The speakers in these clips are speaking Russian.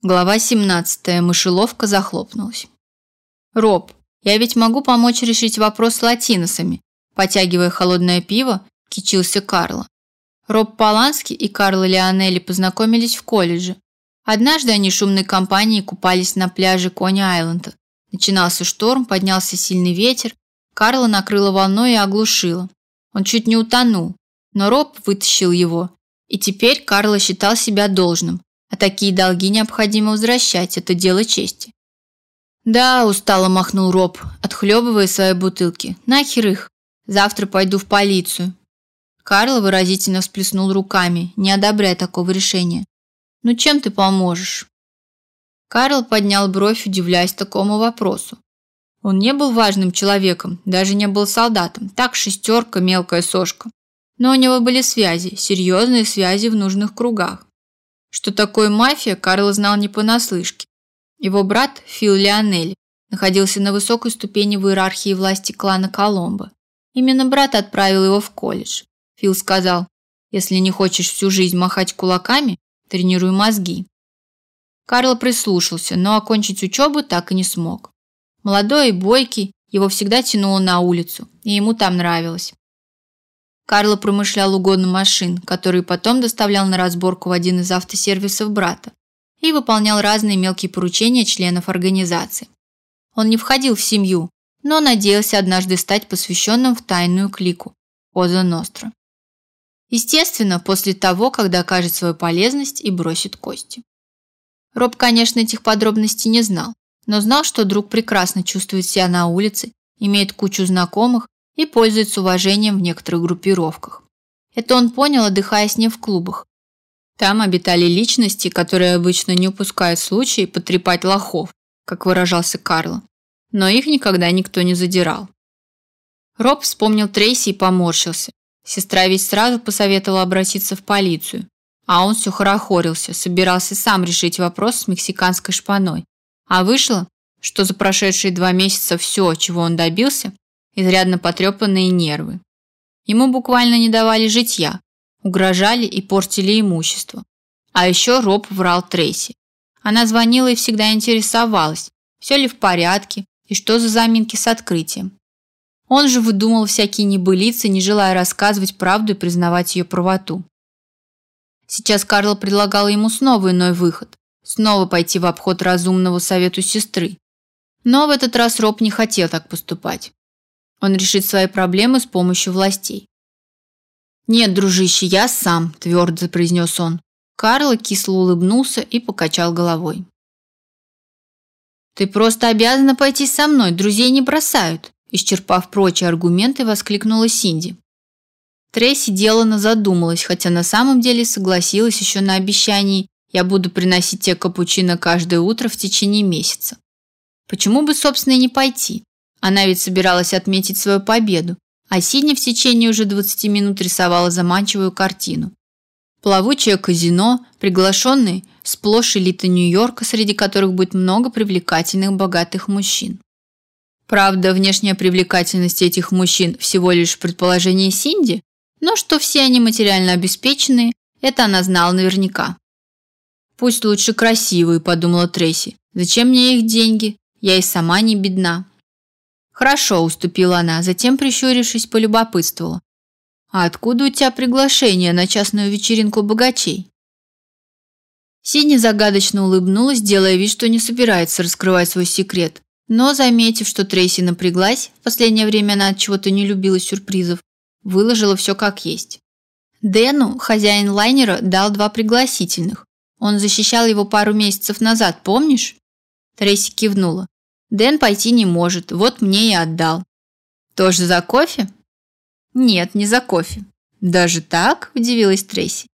Глава 17. Мышеловка захлопнулась. Роб, я ведь могу помочь решить вопрос с латиносами, потягивая холодное пиво, кичился Карло. Роб Полански и Карло Леонелли познакомились в колледже. Однажды они шумной компанией купались на пляже Кони-Айленда. Начинался шторм, поднялся сильный ветер, Карло накрыло волной и оглушило. Он чуть не утонул, но Роб вытащил его, и теперь Карло считал себя должным, а такие долги необходимо возвращать, это дело чести. Да, устало махнул Роб, отхлебывая свои бутылки. Нахер их? Завтра пойду в полицию. Карл выразительно всплеснул руками, не одобряя такого решения. Ну чем ты поможешь? Карл поднял бровь, удивляясь такому вопросу. Он не был важным человеком, даже не был солдатом. Так шестерка, мелкая сошка. Но у него были связи, серьезные связи в нужных кругах. Что такое мафия, Карл знал не понаслышке. Его брат Фил Леонель находился на высокой ступени в иерархии власти клана Коломбо. Именно брат отправил его в колледж. Фил сказал: "Если не хочешь всю жизнь махать кулаками, тренируй мозги". Карл прислушался, но окончить учебу так и не смог. Молодой и бойкий, его всегда тянуло на улицу, и ему там нравилось. Карло промышлял угоном машин, которые потом доставлял на разборку в один из автосервисов брата и выполнял разные мелкие поручения членов организации. Он не входил в семью, но надеялся однажды стать посвященным в тайную клику Коза Ностра. Естественно, после того, когда окажет свою полезность и бросит кости. Роб, конечно, этих подробностей не знал, но знал, что друг прекрасно чувствует себя на улице, имеет кучу знакомых и пользуется уважением в некоторых группировках. Это он понял, отдыхая с ним в клубах. Там обитали личности, которые обычно не упускают случай потрепать лохов, как выражался Карл. Но их никогда никто не задирал. Роб вспомнил Трейси и поморщился. Сестра ведь сразу посоветовала обратиться в полицию. А он все хорохорился, собирался сам решить вопрос с мексиканской шпаной. А вышло, что за прошедшие два месяца все, чего он добился, изрядно потрепанные нервы. Ему буквально не давали житья, угрожали и портили имущество. А еще Роб врал Трейси. Она звонила и всегда интересовалась, все ли в порядке и что за заминки с открытием. Он же выдумал всякие небылицы, не желая рассказывать правду и признавать ее правоту. Сейчас Карл предлагал ему снова иной выход, снова пойти в обход разумного совету сестры. Но в этот раз Роб не хотел так поступать. Он решит свои проблемы с помощью властей. «Нет, дружище, я сам», – твердо произнес он. Карл кисло улыбнулся и покачал головой. «Ты просто обязана пойти со мной, друзей не бросают», – исчерпав прочие аргументы, воскликнула Синди. Трейси делано задумалась, хотя на самом деле согласилась еще на обещании «я буду приносить тебе капучино каждое утро в течение месяца». Почему бы, собственно, и не пойти? Она ведь собиралась отметить свою победу, а Сидни в течение уже 20 минут рисовала заманчивую картину. Плавучее казино, приглашенные, сплошь элита Нью-Йорка, среди которых будет много привлекательных богатых мужчин. Правда, внешняя привлекательность этих мужчин всего лишь предположение Синди, но что все они материально обеспеченные, это она знала наверняка. Пусть лучше красивые, подумала Трейси. Зачем мне их деньги? Я и сама не бедна. Хорошо, уступила она, затем прищурившись, полюбопытствовала: "А откуда у тебя приглашение на частную вечеринку богачей?" Сидни загадочно улыбнулась, делая вид, что не собирается раскрывать свой секрет. Но, заметив, что Трейси напряглась, в последнее время она от чего-то не любила сюрпризов, выложила все как есть. Дэну, хозяин лайнера, дал два пригласительных. Он защищал его пару месяцев назад, помнишь? Трейси кивнула. Дэн пойти не может, вот мне и отдал. Тоже за кофе? Нет, не за кофе. Даже так? Удивилась Трейси.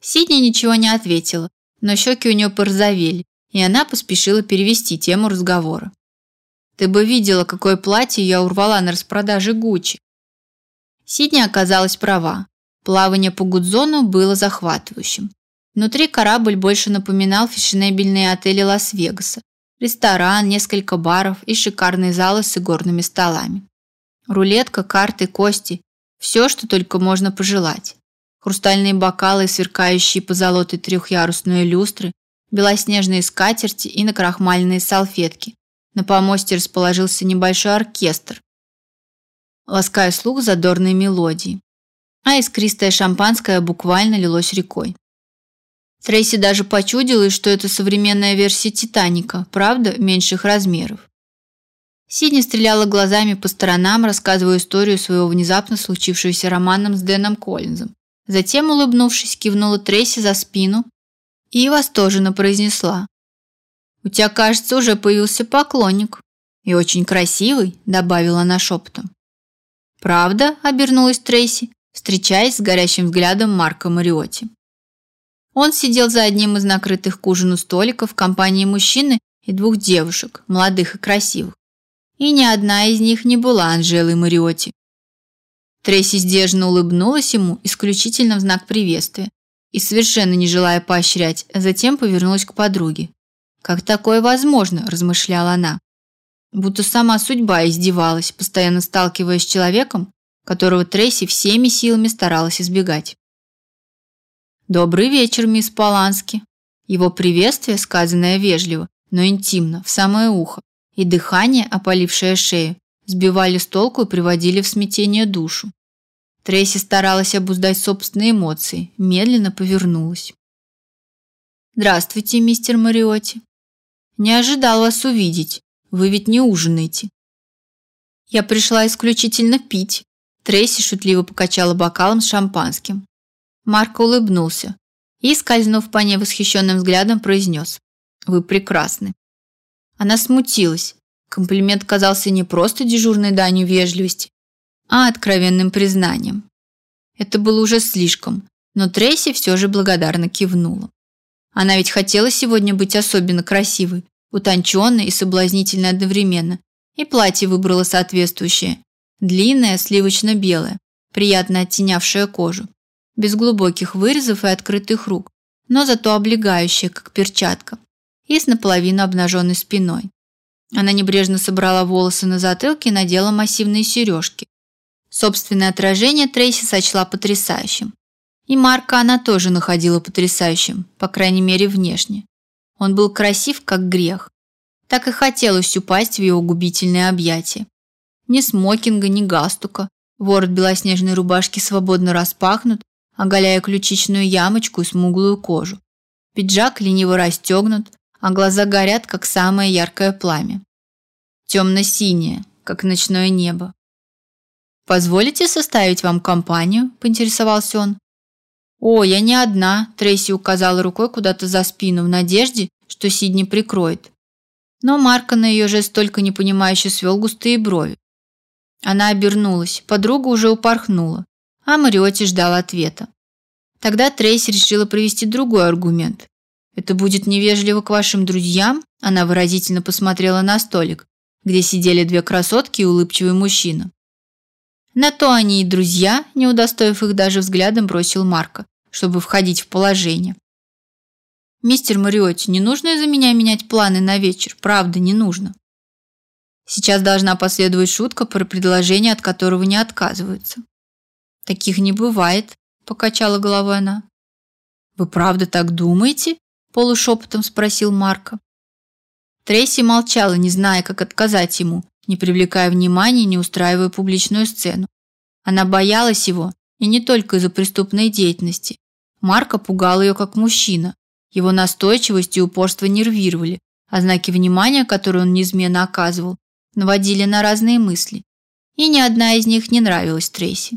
Сидни ничего не ответила, но щеки у нее порозовели, и она поспешила перевести тему разговора. Ты бы видела, какое платье я урвала на распродаже Гуччи. Сидни оказалась права. Плавание по Гудзону было захватывающим. Внутри корабль больше напоминал фешенебельные отели Лас-Вегаса, ресторан, несколько баров и шикарные залы с игорными столами. Рулетка, карты, кости – все, что только можно пожелать. Хрустальные бокалы, сверкающие позолотой трехъярусные люстры, белоснежные скатерти и накрахмаленные салфетки. На помосте расположился небольшой оркестр, лаская слух задорной мелодии. А искристое шампанское буквально лилось рекой. Трейси даже почудилось, что это современная версия «Титаника», правда, меньших размеров. Сидни стреляла глазами по сторонам, рассказывая историю своего внезапно случившегося романом с Дэном Коллинзом. Затем, улыбнувшись, кивнула Трейси за спину и восторженно произнесла. «У тебя, кажется, уже появился поклонник. И очень красивый», – добавила она шепотом. «Правда?» – обернулась Трейси, встречаясь с горящим взглядом Марка Мариотти. Он сидел за одним из накрытых к ужину столиков в компании мужчины и двух девушек, молодых и красивых. И ни одна из них не была Анжелой Мариотти. Трейси сдержанно улыбнулась ему исключительно в знак приветствия и, совершенно не желая поощрять, затем повернулась к подруге. «Как такое возможно?» – размышляла она. Будто сама судьба издевалась, постоянно сталкиваясь с человеком, которого Трейси всеми силами старалась избегать. «Добрый вечер, мисс Полански». Его приветствие, сказанное вежливо, но интимно, в самое ухо, и дыхание, опалившее шею, сбивали с толку и приводили в смятение душу. Трейси старалась обуздать собственные эмоции, медленно повернулась. «Здравствуйте, мистер Мариотти. Не ожидал вас увидеть. Вы ведь не ужинаете». «Я пришла исключительно пить», Трейси шутливо покачала бокалом с шампанским. Марк улыбнулся и, скользнув по ней восхищенным взглядом, произнес «Вы прекрасны». Она смутилась. Комплимент казался не просто дежурной данью вежливости, а откровенным признанием. Это было уже слишком, но Трейси все же благодарно кивнула. Она ведь хотела сегодня быть особенно красивой, утонченной и соблазнительной одновременно, и платье выбрала соответствующее. Длинное, сливочно-белое, приятно оттенявшее кожу без глубоких вырезов и открытых рук, но зато облегающая, как перчатка, и с наполовину обнаженной спиной. Она небрежно собрала волосы на затылке и надела массивные сережки. Собственное отражение Трейси сочла потрясающим. И Марка она тоже находила потрясающим, по крайней мере внешне. Он был красив, как грех. Так и хотелось упасть в его губительное объятие. Ни смокинга, ни галстука. Ворот белоснежной рубашки свободно распахнут, оголяя ключичную ямочку и смуглую кожу. Пиджак лениво расстегнут, а глаза горят, как самое яркое пламя. Темно-синее, как ночное небо. «Позволите составить вам компанию?» – поинтересовался он. «О, я не одна», – Трейси указала рукой куда-то за спину в надежде, что Сидни прикроет. Но Марка на ее жест только непонимающе свел густые брови. Она обернулась, подруга уже упорхнула а Мариотти ждал ответа. Тогда Трейси решила провести другой аргумент. «Это будет невежливо к вашим друзьям?» Она выразительно посмотрела на столик, где сидели две красотки и улыбчивый мужчина. На то они и друзья, не удостоив их даже взглядом, бросил Марка, чтобы входить в положение. «Мистер Мариотти, не нужно из-за меня менять планы на вечер, правда, не нужно. Сейчас должна последовать шутка про предложение, от которого не отказываются. Таких не бывает, покачала головой она. Вы правда так думаете? полушепотом спросил Марка. Трейси молчала, не зная, как отказать ему, не привлекая внимания, не устраивая публичную сцену. Она боялась его, и не только из-за преступной деятельности. Марка пугал ее как мужчина. Его настойчивость и упорство нервировали, а знаки внимания, которые он неизменно оказывал, наводили на разные мысли. И ни одна из них не нравилась Трейси.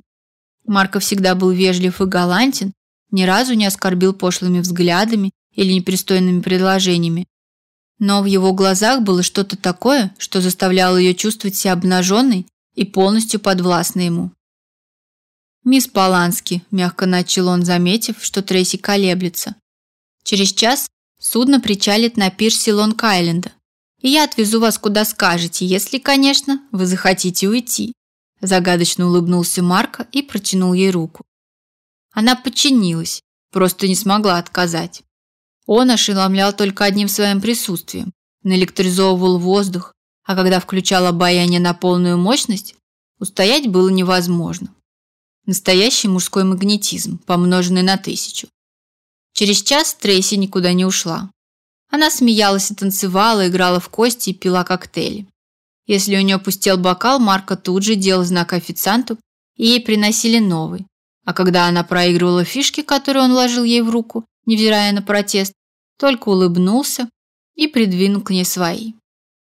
Марко всегда был вежлив и галантен, ни разу не оскорбил пошлыми взглядами или непристойными предложениями. Но в его глазах было что-то такое, что заставляло ее чувствовать себя обнаженной и полностью подвластной ему. «Мисс Полански», – мягко начал он, заметив, что Трейси колеблется. «Через час судно причалит на пирсе Лонг-Айленда, и я отвезу вас куда скажете, если, конечно, вы захотите уйти». Загадочно улыбнулся Марко и протянул ей руку. Она подчинилась, просто не смогла отказать. Он ошеломлял только одним своим присутствием, наэлектризовывал воздух, а когда включал обаяние на полную мощность, устоять было невозможно. Настоящий мужской магнетизм, помноженный на тысячу. Через час Трейси никуда не ушла. Она смеялась и танцевала, играла в кости и пила коктейли. Если у нее пустел бокал, Марка тут же делал знак официанту, и ей приносили новый. А когда она проигрывала фишки, которые он вложил ей в руку, невзирая на протест, только улыбнулся и придвинул к ней свои.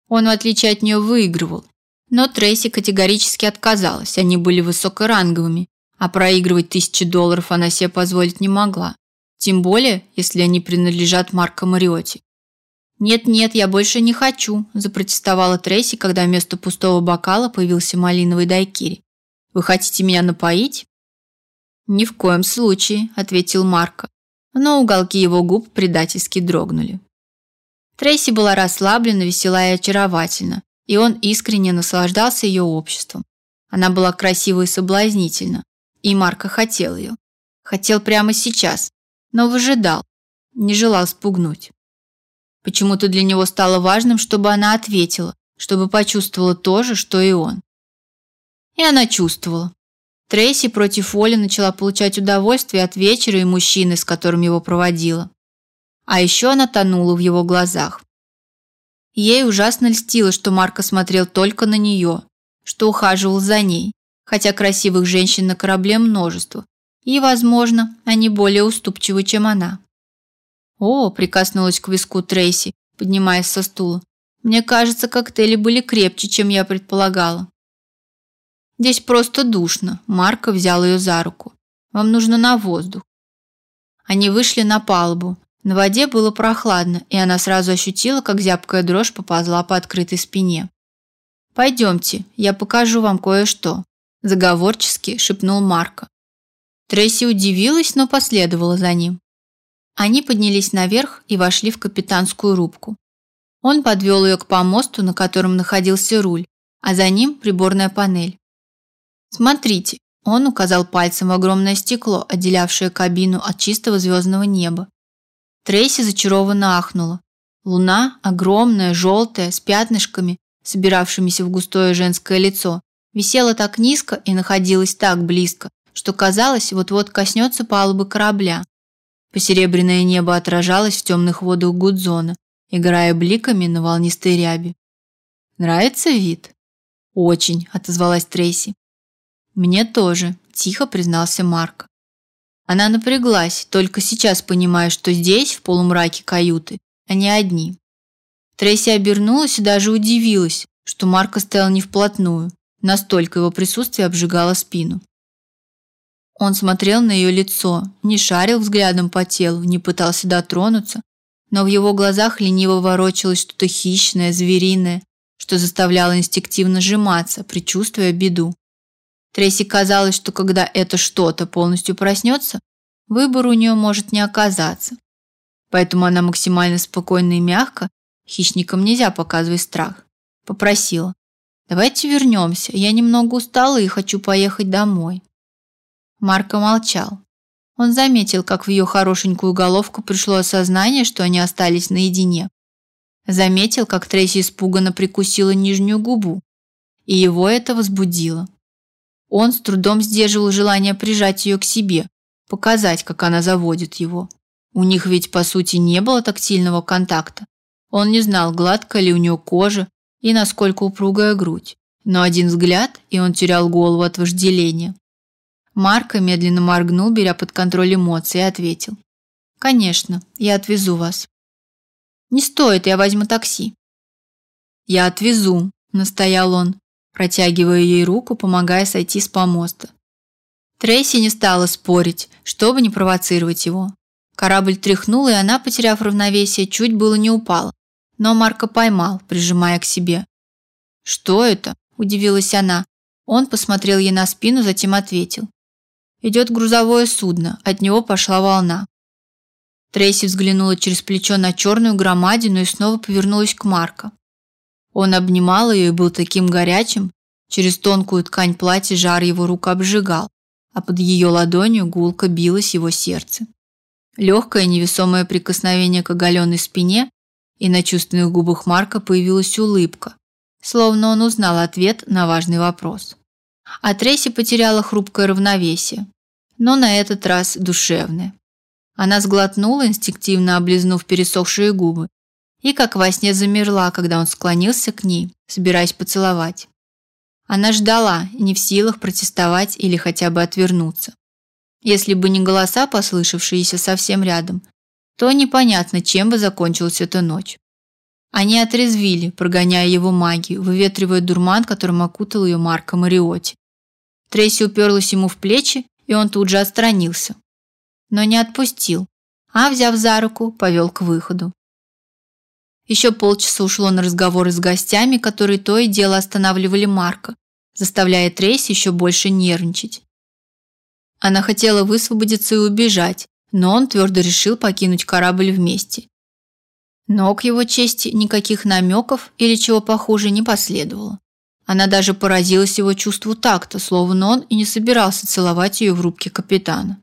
Он, в отличие от нее, выигрывал, но Трейси категорически отказалась, они были высокоранговыми, а проигрывать тысячи долларов она себе позволить не могла. Тем более, если они принадлежат Марко Мариотти. «Нет-нет, я больше не хочу», – запротестовала Трейси, когда вместо пустого бокала появился малиновый дайкири. «Вы хотите меня напоить?» «Ни в коем случае», – ответил Марко, но уголки его губ предательски дрогнули. Трейси была расслаблена, весела и очаровательна, и он искренне наслаждался ее обществом. Она была красива и соблазнительна, и Марко хотел ее. Хотел прямо сейчас, но выжидал, не желал спугнуть. Почему-то для него стало важным, чтобы она ответила, чтобы почувствовала то же, что и он. И она чувствовала. Трейси против воли начала получать удовольствие от вечера и мужчины, с которым его проводила. А еще она тонула в его глазах. Ей ужасно льстило, что Марко смотрел только на нее, что ухаживал за ней, хотя красивых женщин на корабле множество, и, возможно, они более уступчивы, чем она. «О!» – прикоснулась к виску Трейси, поднимаясь со стула. «Мне кажется, коктейли были крепче, чем я предполагала». «Здесь просто душно», – Марко взял ее за руку. «Вам нужно на воздух». Они вышли на палубу. На воде было прохладно, и она сразу ощутила, как зябкая дрожь поползла по открытой спине. «Пойдемте, я покажу вам кое-что», заговорчески шепнул Марко. Трейси удивилась, но последовала за ним. Они поднялись наверх и вошли в капитанскую рубку. Он подвел ее к помосту, на котором находился руль, а за ним приборная панель. Смотрите, он указал пальцем в огромное стекло, отделявшее кабину от чистого звездного неба. Трейси зачарованно ахнула. Луна, огромная, желтая, с пятнышками, собиравшимися в густое женское лицо, висела так низко и находилась так близко, что казалось, вот-вот коснется палубы корабля. Посеребряное небо отражалось в темных водах Гудзона, играя бликами на волнистой ряби. Нравится вид? Очень, отозвалась Трейси. Мне тоже, тихо признался Марк. Она напряглась, только сейчас понимая, что здесь, в полумраке каюты, они одни. Трейси обернулась и даже удивилась, что Марк стоял не вплотную, Настолько его присутствие обжигало спину. Он смотрел на ее лицо, не шарил взглядом по телу, не пытался дотронуться, но в его глазах лениво ворочалось что-то хищное, звериное, что заставляло инстинктивно сжиматься, предчувствуя беду. Трейси казалось, что когда это что-то полностью проснется, выбора у нее может не оказаться. Поэтому она максимально спокойно и мягко, хищникам нельзя показывать страх, попросила: Давайте вернемся. Я немного устала и хочу поехать домой. Марко молчал. Он заметил, как в ее хорошенькую головку пришло осознание, что они остались наедине. Заметил, как Трейси испуганно прикусила нижнюю губу, и его это возбудило. Он с трудом сдерживал желание прижать ее к себе, показать, как она заводит его. У них ведь по сути не было тактильного контакта. Он не знал, гладкая ли у нее кожа, и насколько упругая грудь. Но один взгляд, и он терял голову от вожделения. Марко медленно моргнул, беря под контроль эмоции, и ответил. «Конечно, я отвезу вас». «Не стоит, я возьму такси». «Я отвезу», – настоял он, протягивая ей руку, помогая сойти с помоста. Трейси не стала спорить, чтобы не провоцировать его. Корабль тряхнул, и она, потеряв равновесие, чуть было не упала но Марко поймал, прижимая к себе. «Что это?» – удивилась она. Он посмотрел ей на спину, затем ответил. «Идет грузовое судно, от него пошла волна». Трейси взглянула через плечо на черную громадину и снова повернулась к Марко. Он обнимал ее и был таким горячим, через тонкую ткань платья жар его рук обжигал, а под ее ладонью гулко билось его сердце. Легкое невесомое прикосновение к оголенной спине и на чувственных губах Марка появилась улыбка, словно он узнал ответ на важный вопрос. А Трейси потеряла хрупкое равновесие, но на этот раз душевное. Она сглотнула, инстинктивно облизнув пересохшие губы, и как во сне замерла, когда он склонился к ней, собираясь поцеловать. Она ждала, не в силах протестовать или хотя бы отвернуться. Если бы не голоса, послышавшиеся совсем рядом, то непонятно, чем бы закончилась эта ночь. Они отрезвили, прогоняя его магию, выветривая дурман, которым окутал ее Марко Мариотти. Трейси уперлась ему в плечи, и он тут же отстранился. Но не отпустил, а, взяв за руку, повел к выходу. Еще полчаса ушло на разговоры с гостями, которые то и дело останавливали Марка, заставляя Трейси еще больше нервничать. Она хотела высвободиться и убежать, но он твердо решил покинуть корабль вместе. Но к его чести никаких намеков или чего похуже не последовало. Она даже поразилась его чувству такта, словно он и не собирался целовать ее в рубке капитана.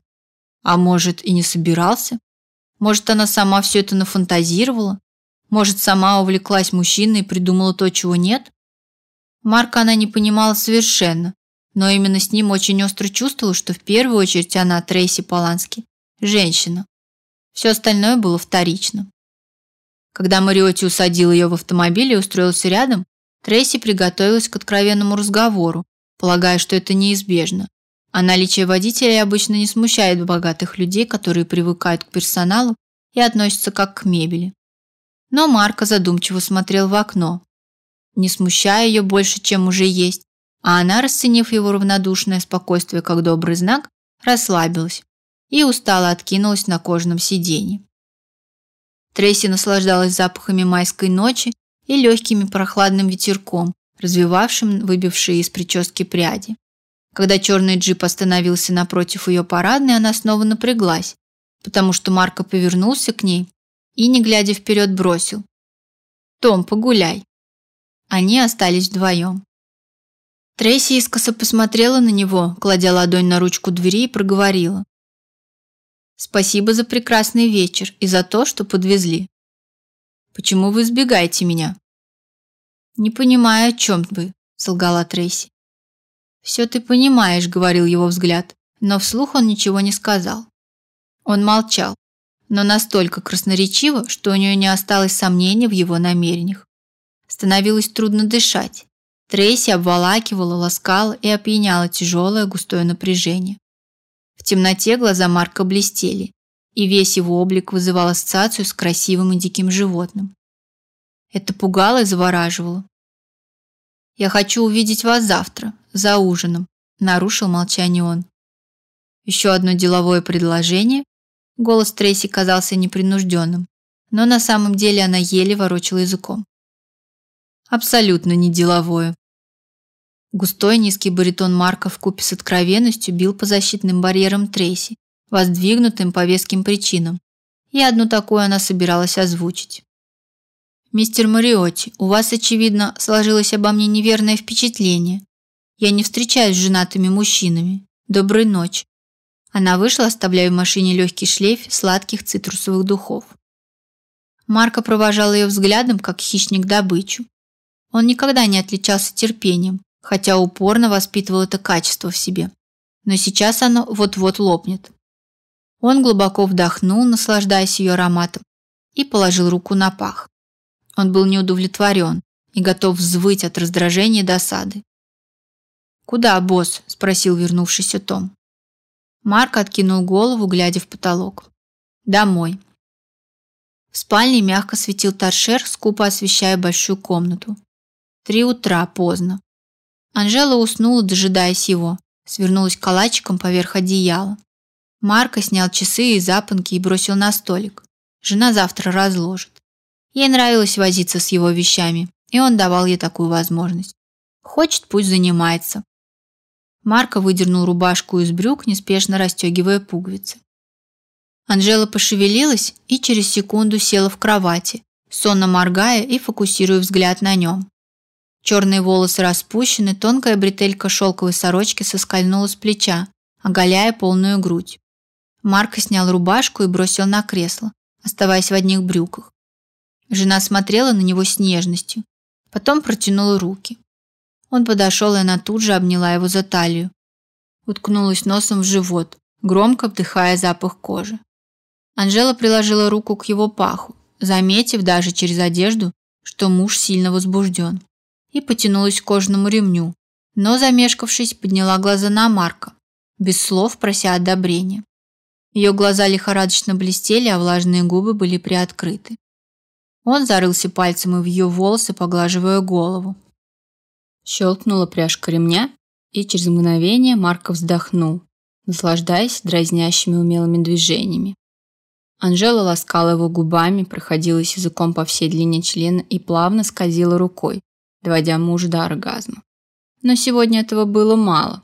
А может, и не собирался? Может, она сама все это нафантазировала? Может, сама увлеклась мужчиной и придумала то, чего нет? Марка она не понимала совершенно, но именно с ним очень остро чувствовала, что в первую очередь она, Трейси Полански, женщина. Все остальное было вторично. Когда Мариотти усадил ее в автомобиль и устроился рядом, Трейси приготовилась к откровенному разговору, полагая, что это неизбежно. А наличие водителя обычно не смущает богатых людей, которые привыкают к персоналу и относятся как к мебели. Но Марко задумчиво смотрел в окно, не смущая ее больше, чем уже есть, а она, расценив его равнодушное спокойствие как добрый знак, расслабилась и устало откинулась на кожаном сиденье. Трейси наслаждалась запахами майской ночи и легким прохладным ветерком, развивавшим выбившие из прически пряди. Когда черный джип остановился напротив ее парадной, она снова напряглась, потому что Марко повернулся к ней и, не глядя вперед, бросил. «Том, погуляй». Они остались вдвоем. Трейси искоса посмотрела на него, кладя ладонь на ручку двери и проговорила. Спасибо за прекрасный вечер и за то, что подвезли. Почему вы избегаете меня? Не понимаю, о чем вы, солгала Трейси. Все ты понимаешь, говорил его взгляд, но вслух он ничего не сказал. Он молчал, но настолько красноречиво, что у нее не осталось сомнений в его намерениях. Становилось трудно дышать. Трейси обволакивала, ласкала и опьяняла тяжелое густое напряжение. В темноте глаза Марка блестели, и весь его облик вызывал ассоциацию с красивым и диким животным. Это пугало и завораживало. «Я хочу увидеть вас завтра, за ужином», – нарушил молчание он. Еще одно деловое предложение. Голос Трейси казался непринужденным, но на самом деле она еле ворочала языком. Абсолютно не деловое. Густой низкий баритон Марка вкупе с откровенностью бил по защитным барьерам Трейси, воздвигнутым по веским причинам, и одну такую она собиралась озвучить. «Мистер Мариотти, у вас, очевидно, сложилось обо мне неверное впечатление. Я не встречаюсь с женатыми мужчинами. Доброй ночи». Она вышла, оставляя в машине легкий шлейф сладких цитрусовых духов. Марко провожал ее взглядом, как хищник добычу. Он никогда не отличался терпением, хотя упорно воспитывал это качество в себе. Но сейчас оно вот-вот лопнет. Он глубоко вдохнул, наслаждаясь ее ароматом, и положил руку на пах. Он был неудовлетворен и готов взвыть от раздражения и досады. «Куда, босс?» – спросил вернувшийся Том. Марк откинул голову, глядя в потолок. «Домой». В спальне мягко светил торшер, скупо освещая большую комнату. Три утра, поздно. Анжела уснула, дожидаясь его, свернулась калачиком поверх одеяла. Марко снял часы и запонки и бросил на столик. Жена завтра разложит. Ей нравилось возиться с его вещами, и он давал ей такую возможность. Хочет, пусть занимается. Марко выдернул рубашку из брюк, неспешно расстегивая пуговицы. Анжела пошевелилась и через секунду села в кровати, сонно моргая и фокусируя взгляд на нем. Черные волосы распущены, тонкая бретелька шелковой сорочки соскользнула с плеча, оголяя полную грудь. Марко снял рубашку и бросил на кресло, оставаясь в одних брюках. Жена смотрела на него с нежностью, потом протянула руки. Он подошел, и она тут же обняла его за талию. Уткнулась носом в живот, громко вдыхая запах кожи. Анжела приложила руку к его паху, заметив даже через одежду, что муж сильно возбужден, и потянулась к кожаному ремню, но, замешкавшись, подняла глаза на Марка, без слов прося одобрения. Ее глаза лихорадочно блестели, а влажные губы были приоткрыты. Он зарылся пальцем в ее волосы, поглаживая голову. Щелкнула пряжка ремня, и через мгновение Марко вздохнул, наслаждаясь дразнящими умелыми движениями. Анжела ласкала его губами, проходилась языком по всей длине члена и плавно скользила рукой, доводя мужа до оргазма. Но сегодня этого было мало.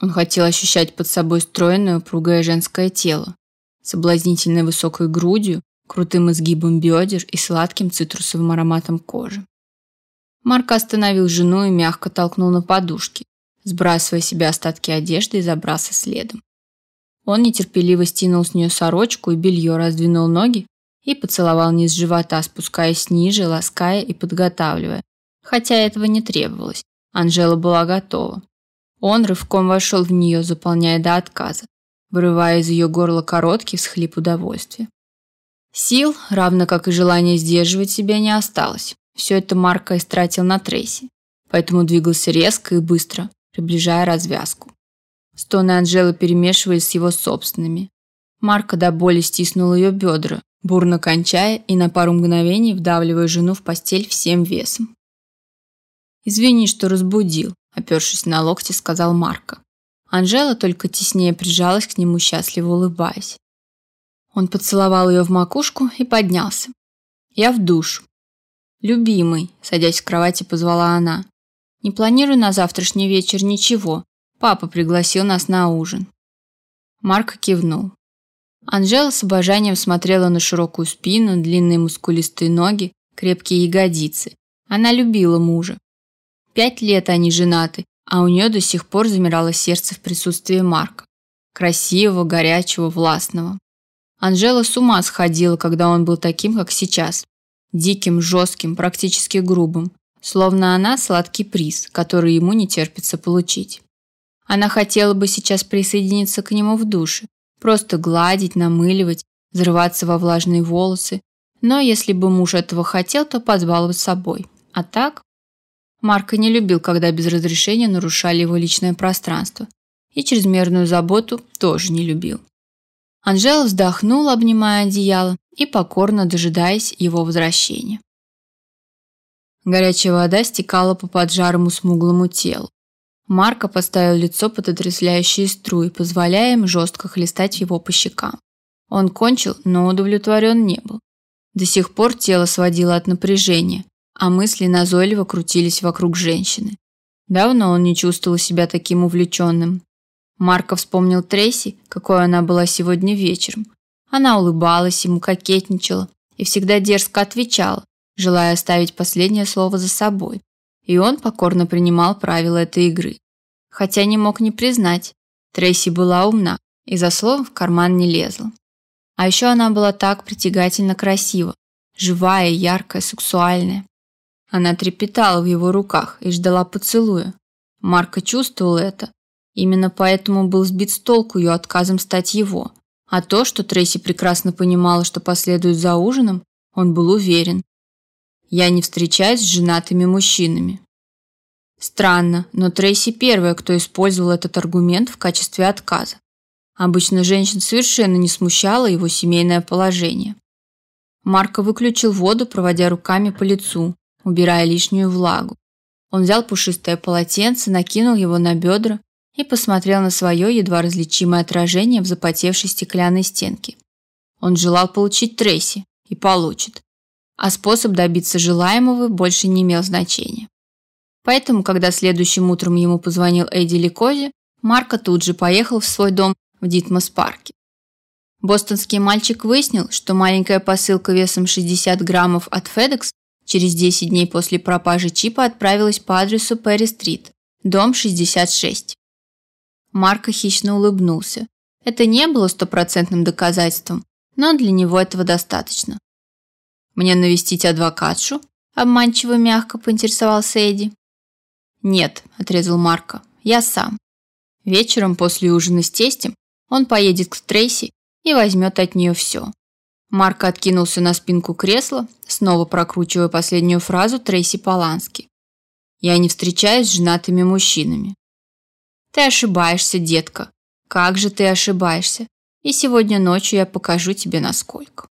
Он хотел ощущать под собой стройное, упругое женское тело, соблазнительной высокой грудью, крутым изгибом бедер и сладким цитрусовым ароматом кожи. Марк остановил жену и мягко толкнул на подушки, сбрасывая с себя остатки одежды и забрался следом. Он нетерпеливо стянул с нее сорочку и белье, раздвинул ноги и поцеловал низ живота, спускаясь ниже, лаская и подготавливая. Хотя этого не требовалось. Анжела была готова. Он рывком вошел в нее, заполняя до отказа, вырывая из ее горла короткий всхлип удовольствия. Сил, равно как и желания сдерживать себя, не осталось. Все это Марко истратил на Трейси, поэтому двигался резко и быстро, приближая развязку. Стоны Анжелы перемешивались с его собственными. Марко до боли стиснул ее бедра, бурно кончая и на пару мгновений вдавливая жену в постель всем весом. «Извини, что разбудил», – опершись на локти, сказал Марко. Анжела только теснее прижалась к нему, счастливо улыбаясь. Он поцеловал ее в макушку и поднялся. «Я в душ». «Любимый», – садясь в кровати, позвала она. Не планирую на завтрашний вечер ничего. Папа пригласил нас на ужин. Марк кивнул. Анжела с обожанием смотрела на широкую спину, длинные мускулистые ноги, крепкие ягодицы. Она любила мужа. Пять лет они женаты, а у нее до сих пор замирало сердце в присутствии Марка. Красивого, горячего, властного. Анжела с ума сходила, когда он был таким, как сейчас. Диким, жестким, практически грубым словно она сладкий приз, который ему не терпится получить. Она хотела бы сейчас присоединиться к нему в душе, просто гладить, намыливать, взрываться во влажные волосы, но если бы муж этого хотел, то позвал бы с собой. А так? Марко не любил, когда без разрешения нарушали его личное пространство, и чрезмерную заботу тоже не любил. Анжела вздохнула, обнимая одеяло и покорно дожидаясь его возвращения. Горячая вода стекала по поджарому смуглому телу. Марко поставил лицо под отрезвляющие струи, позволяя им жестко хлестать его по щекам. Он кончил, но удовлетворен не был. До сих пор тело сводило от напряжения, а мысли назойливо крутились вокруг женщины. Давно он не чувствовал себя таким увлеченным. Марко вспомнил Трейси, какой она была сегодня вечером. Она улыбалась ему, кокетничала и всегда дерзко отвечала, желая оставить последнее слово за собой, и он покорно принимал правила этой игры. Хотя не мог не признать, Трейси была умна и за словом в карман не лезла. А еще она была так притягательно красива, живая, яркая, сексуальная. Она трепетала в его руках и ждала поцелуя. Марко чувствовал это. Именно поэтому был сбит с толку ее отказом стать его. А то, что Трейси прекрасно понимала, что последует за ужином, он был уверен. Я не встречаюсь с женатыми мужчинами. Странно, но Трейси первая, кто использовал этот аргумент в качестве отказа. Обычно женщин совершенно не смущало его семейное положение. Марко выключил воду, проводя руками по лицу, убирая лишнюю влагу. Он взял пушистое полотенце, накинул его на бедра и посмотрел на свое едва различимое отражение в запотевшей стеклянной стенке. Он желал получить Трейси и получит а способ добиться желаемого больше не имел значения. Поэтому, когда следующим утром ему позвонил Эдди Ликози, Марко тут же поехал в свой дом в Дитмос-парке. Бостонский мальчик выяснил, что маленькая посылка весом 60 граммов от FedEx через 10 дней после пропажи чипа отправилась по адресу Перри-стрит, дом 66. Марко хищно улыбнулся. Это не было стопроцентным доказательством, но для него этого достаточно. Мне навестить адвокатшу? Обманчиво мягко поинтересовался Эдди. Нет, отрезал Марко. Я сам. Вечером после ужина с тестем он поедет к Трейси и возьмет от нее все. Марк откинулся на спинку кресла, снова прокручивая последнюю фразу Трейси Полански. Я не встречаюсь с женатыми мужчинами. Ты ошибаешься, детка. Как же ты ошибаешься? И сегодня ночью я покажу тебе насколько.